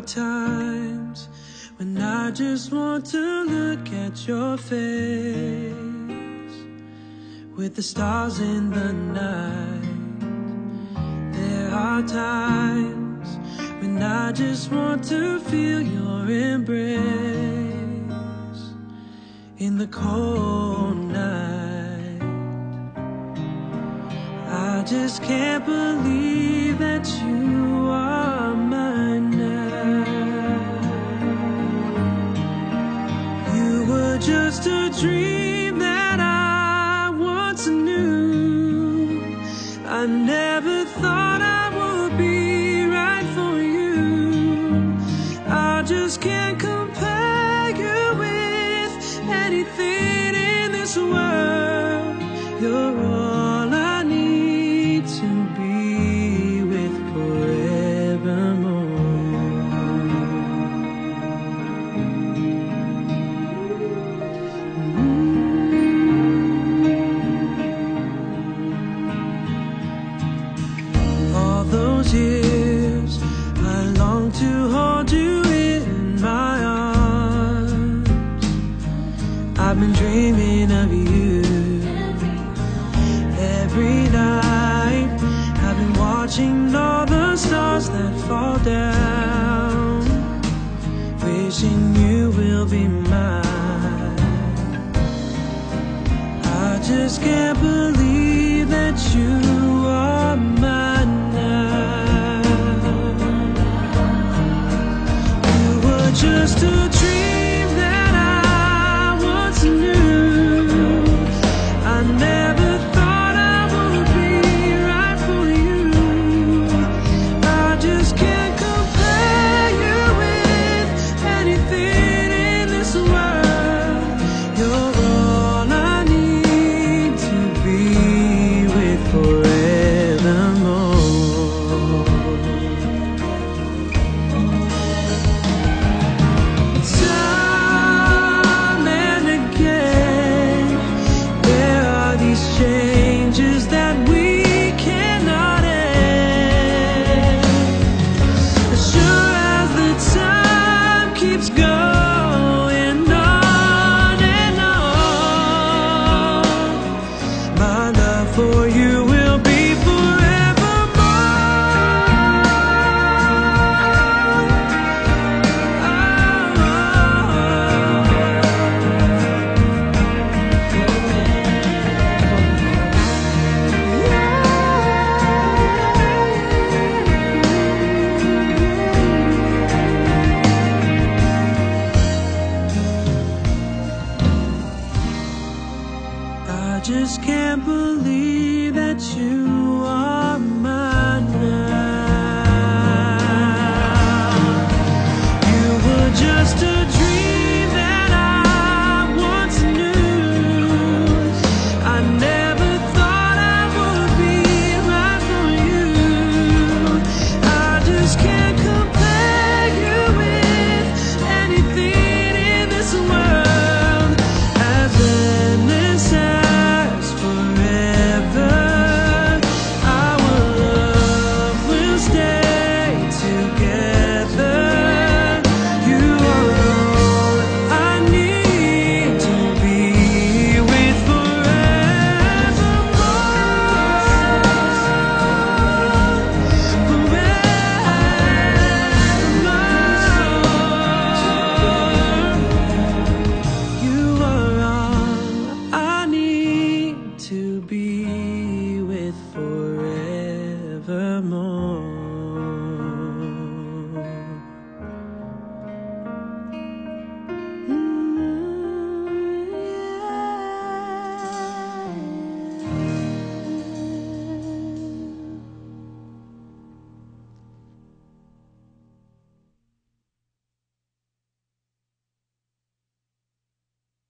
are times when I just want to look at your face with the stars in the night. There are times when I just want to feel your embrace in the cold night. I just can't believe that you are just a dream that I once knew. I never thought I would be right for you. I just can't compare you with anything in this world. You're been dreaming of you. Every night I've been watching all the stars that fall down. Wishing you will be mine. I just can't believe that you are mine now. You were just a dream for you just can't believe that you be